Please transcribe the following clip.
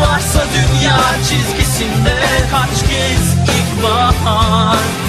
Varsa dünya çizgisinde kaç kez ilkbahar